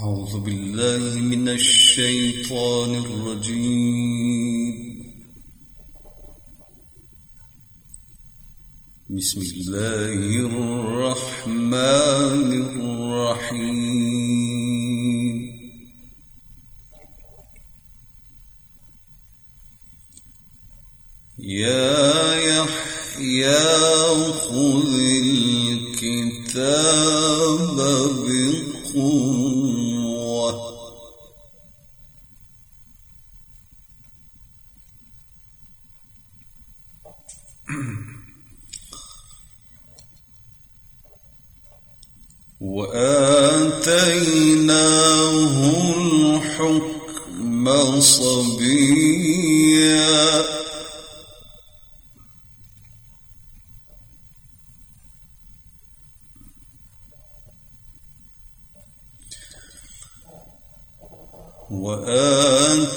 أعوذ بالله من الشيطان الرجيم. بسم الله الرحمن الرحيم. يا يحيى خذ الكتاب بقوة. وآتيناه الحكم صبيا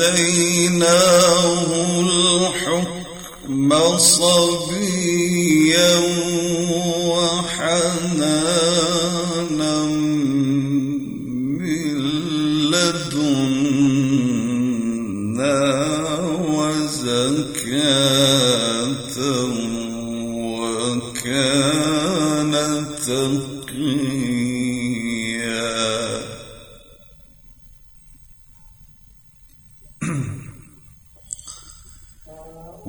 وآتيناه الحكم صبيا وحنانا من لدنا وزكاة وكان تقيا.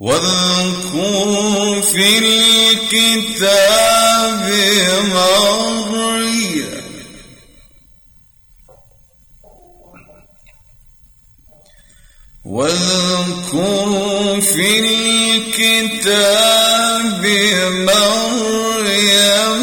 واذكر في الكتاب مريم واذكر في الكتاب مريم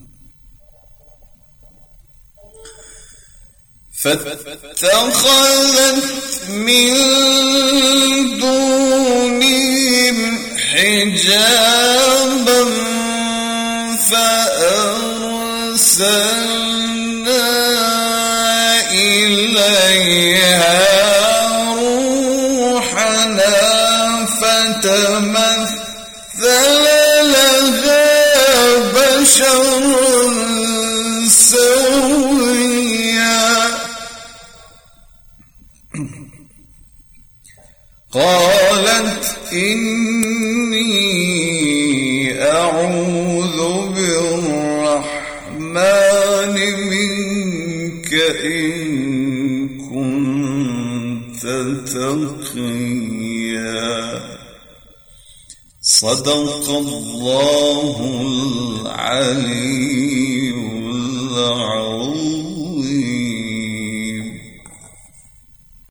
فاتخذت من دونهم حجابا فأرسلنا إليها روحنا فتمثل قالت إني أعوذ بالرحمن منك إن كنت تقيا. صدق الله العليم